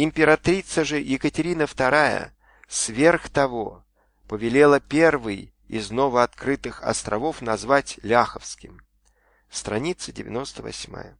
Императрица же Екатерина II сверх того повелела первый из новооткрытых островов назвать Ляховским. Страница 98.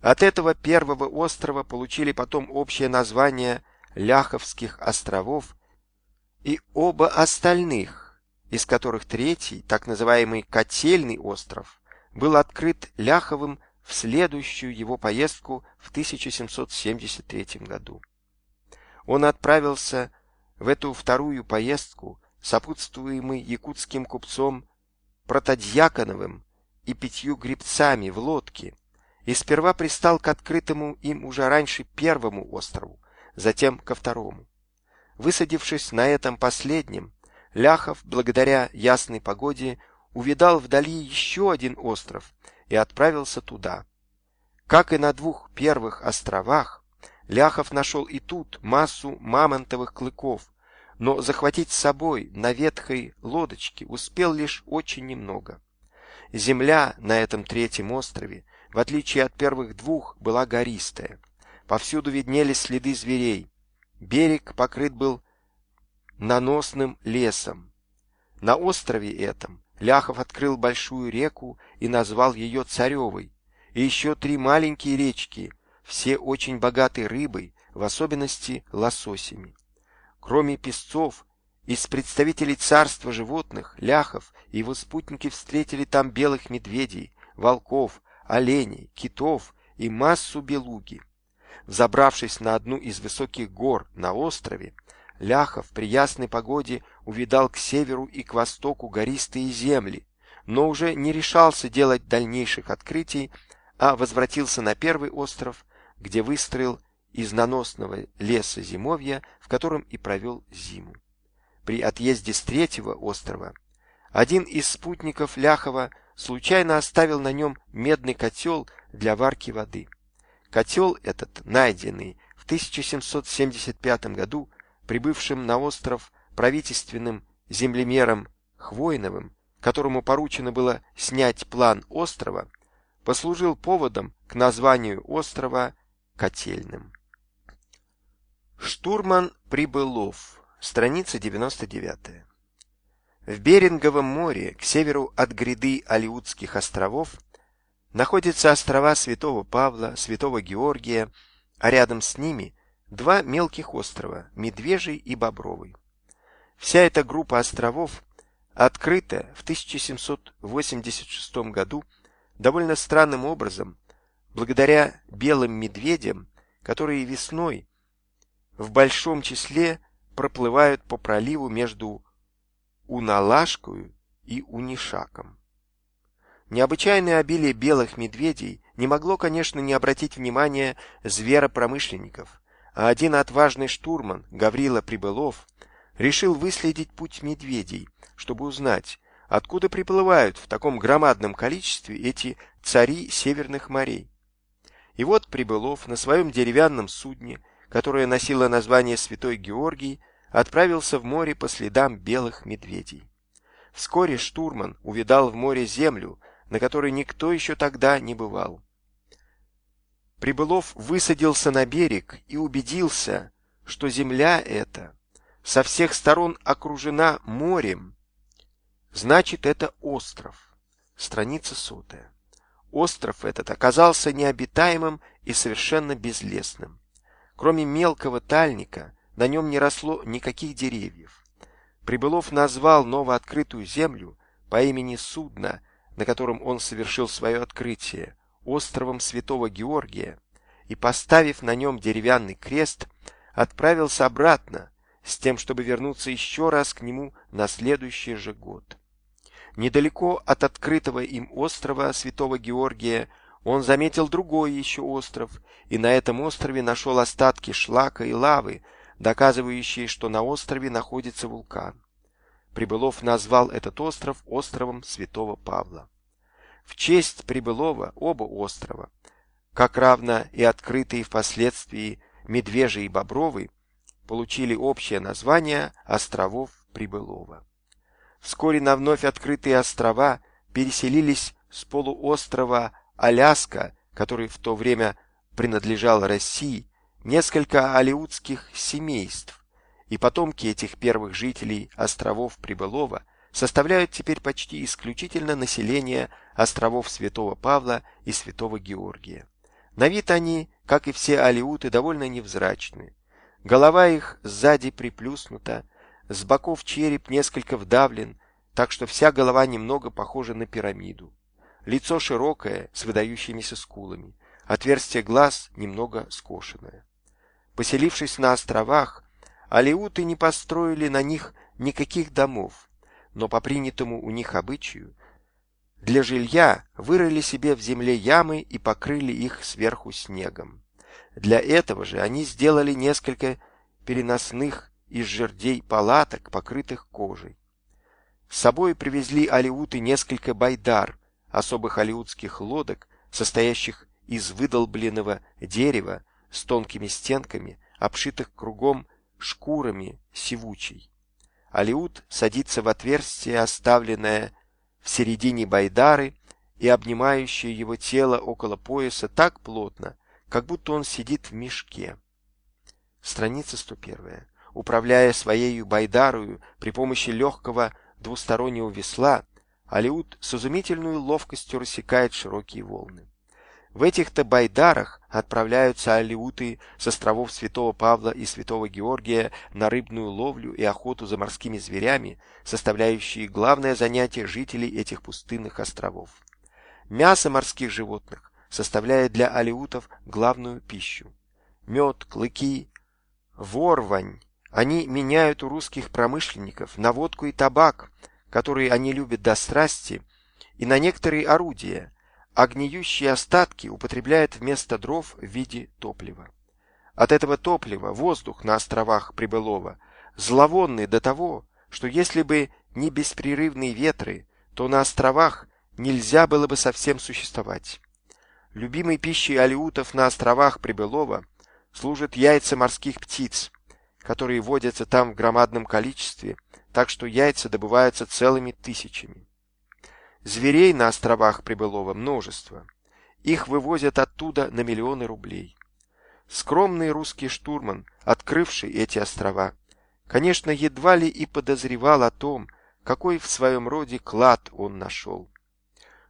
От этого первого острова получили потом общее название Ляховских островов и оба остальных, из которых третий, так называемый Котельный остров, был открыт Ляховым в следующую его поездку в 1773 году. Он отправился в эту вторую поездку, сопутствуемый якутским купцом Протодьяконовым и пятью гребцами в лодке, и сперва пристал к открытому им уже раньше первому острову, затем ко второму. Высадившись на этом последнем, Ляхов, благодаря ясной погоде, увидал вдали еще один остров и отправился туда. Как и на двух первых островах, Ляхов нашел и тут массу мамонтовых клыков, но захватить с собой на ветхой лодочке успел лишь очень немного. Земля на этом третьем острове, в отличие от первых двух, была гористая. Повсюду виднелись следы зверей. Берег покрыт был наносным лесом. На острове этом Ляхов открыл большую реку и назвал ее Царевой, и еще три маленькие речки, все очень богаты рыбой, в особенности лососями. Кроме песцов, из представителей царства животных, ляхов и его спутники встретили там белых медведей, волков, оленей, китов и массу белуги. Взобравшись на одну из высоких гор на острове, Ляхов при ясной погоде увидал к северу и к востоку гористые земли, но уже не решался делать дальнейших открытий, а возвратился на первый остров, где выстроил из наносного леса зимовья, в котором и провел зиму. При отъезде с третьего острова один из спутников Ляхова случайно оставил на нем медный котел для варки воды. Котел этот, найденный в 1775 году прибывшим на остров правительственным землемером Хвойновым, которому поручено было снять план острова, послужил поводом к названию острова Котельным. Штурман Прибылов, страница 99. В Беринговом море, к северу от гряды Алиутских островов, находятся острова Святого Павла, Святого Георгия, а рядом с ними два мелких острова Медвежий и Бобровый. Вся эта группа островов открыта в 1786 году довольно странным образом, благодаря белым медведям, которые весной в большом числе проплывают по проливу между Уналашкою и Унишаком. Необычайное обилие белых медведей не могло, конечно, не обратить внимания зверопромышленников, а один отважный штурман, Гаврила Прибылов, решил выследить путь медведей, чтобы узнать, откуда приплывают в таком громадном количестве эти цари северных морей. И вот Прибылов на своем деревянном судне, которое носило название Святой Георгий, отправился в море по следам белых медведей. Вскоре штурман увидал в море землю, на которой никто еще тогда не бывал. Прибылов высадился на берег и убедился, что земля эта со всех сторон окружена морем. Значит, это остров. Страница сотая. Остров этот оказался необитаемым и совершенно безлесным. Кроме мелкого тальника, на нем не росло никаких деревьев. Прибылов назвал новооткрытую землю по имени судна, на котором он совершил свое открытие, островом Святого Георгия, и, поставив на нем деревянный крест, отправился обратно с тем, чтобы вернуться еще раз к нему на следующий же год. Недалеко от открытого им острова Святого Георгия он заметил другой еще остров, и на этом острове нашел остатки шлака и лавы, доказывающие, что на острове находится вулкан. Прибылов назвал этот остров островом Святого Павла. В честь Прибылова оба острова, как равно и открытые впоследствии Медвежий и Бобровый, получили общее название островов Прибылова. Вскоре на вновь открытые острова переселились с полуострова Аляска, который в то время принадлежал России, несколько алеутских семейств, и потомки этих первых жителей островов Прибылова составляют теперь почти исключительно население островов Святого Павла и Святого Георгия. На вид они, как и все алеуты, довольно невзрачны. Голова их сзади приплюснута, с боков череп несколько вдавлен, так что вся голова немного похожа на пирамиду. Лицо широкое, с выдающимися скулами, отверстие глаз немного скошенное. Поселившись на островах, алеуты не построили на них никаких домов, но по принятому у них обычаю для жилья вырыли себе в земле ямы и покрыли их сверху снегом. Для этого же они сделали несколько переносных из жердей палаток, покрытых кожей. С собой привезли алиуты несколько байдар, особых алиутских лодок, состоящих из выдолбленного дерева с тонкими стенками, обшитых кругом шкурами сивучей. Алиут садится в отверстие, оставленное в середине байдары и обнимающее его тело около пояса так плотно, как будто он сидит в мешке. Страница 101. Управляя своей байдарою при помощи легкого двустороннего весла, Алиут с изумительной ловкостью рассекает широкие волны. В этих-то байдарах отправляются алиуты с островов Святого Павла и Святого Георгия на рыбную ловлю и охоту за морскими зверями, составляющие главное занятие жителей этих пустынных островов. Мясо морских животных составляет для алиутов главную пищу. Мед, клыки, ворвань они меняют у русских промышленников на водку и табак, которые они любят до страсти, и на некоторые орудия, а остатки употребляют вместо дров в виде топлива. От этого топлива воздух на островах Прибылова зловонный до того, что если бы не беспрерывные ветры, то на островах нельзя было бы совсем существовать. Любимой пищей алиутов на островах Прибылова служат яйца морских птиц, которые водятся там в громадном количестве, так что яйца добываются целыми тысячами. Зверей на островах Прибылова множество. Их вывозят оттуда на миллионы рублей. Скромный русский штурман, открывший эти острова, конечно, едва ли и подозревал о том, какой в своем роде клад он нашел.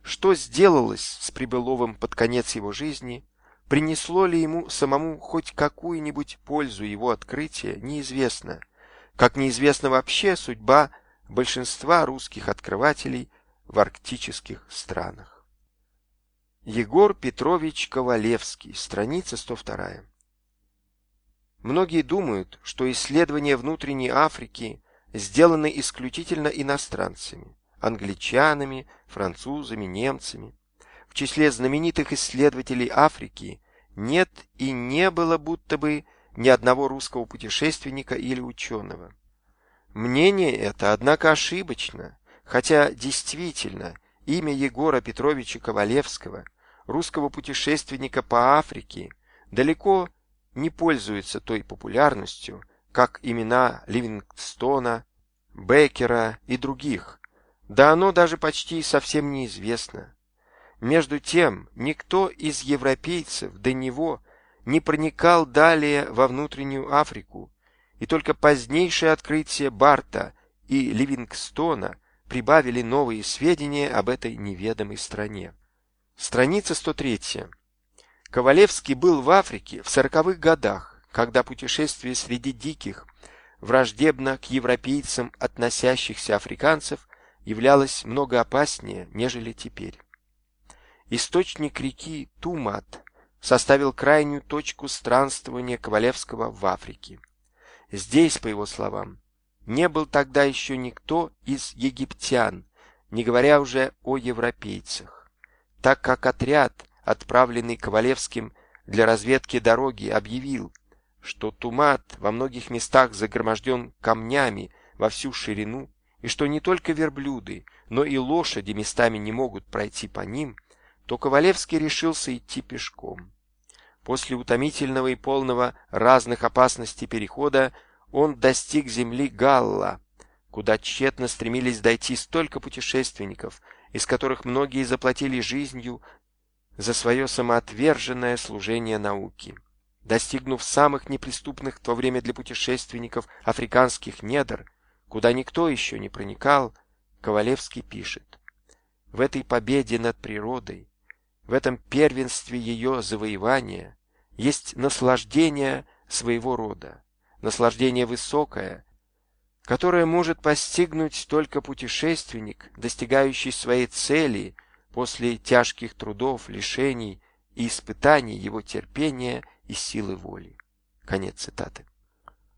Что сделалось с Прибыловым под конец его жизни, принесло ли ему самому хоть какую-нибудь пользу его открытие, неизвестно. Как неизвестна вообще судьба большинства русских открывателей в арктических странах. Егор Петрович Ковалевский, страница 102. Многие думают, что исследования внутренней Африки сделаны исключительно иностранцами, англичанами, французами, немцами. В числе знаменитых исследователей Африки нет и не было будто бы ни одного русского путешественника или ученого. Мнение это, однако, ошибочно, Хотя действительно имя Егора Петровича Ковалевского, русского путешественника по Африке, далеко не пользуется той популярностью, как имена Ливингстона, Беккера и других, да оно даже почти совсем неизвестно. Между тем, никто из европейцев до него не проникал далее во внутреннюю Африку, и только позднейшее открытие Барта и Ливингстона прибавили новые сведения об этой неведомой стране. Страница 103. Ковалевский был в Африке в сороковых годах, когда путешествие среди диких, враждебно к европейцам относящихся африканцев, являлось много опаснее, нежели теперь. Источник реки Тумат составил крайнюю точку странствования Ковалевского в Африке. Здесь, по его словам, не был тогда еще никто из египтян, не говоря уже о европейцах. Так как отряд, отправленный Ковалевским для разведки дороги, объявил, что Тумат во многих местах загроможден камнями во всю ширину, и что не только верблюды, но и лошади местами не могут пройти по ним, то Ковалевский решился идти пешком. После утомительного и полного разных опасностей перехода он достиг земли Галла, куда тщетно стремились дойти столько путешественников, из которых многие заплатили жизнью за свое самоотверженное служение науке. Достигнув самых неприступных в то время для путешественников африканских недр, куда никто еще не проникал, Ковалевский пишет «В этой победе над природой, в этом первенстве ее завоевания есть наслаждение своего рода, наслаждение высокое, которое может постигнуть только путешественник, достигающий своей цели после тяжких трудов, лишений и испытаний его терпения и силы воли. Конец цитаты.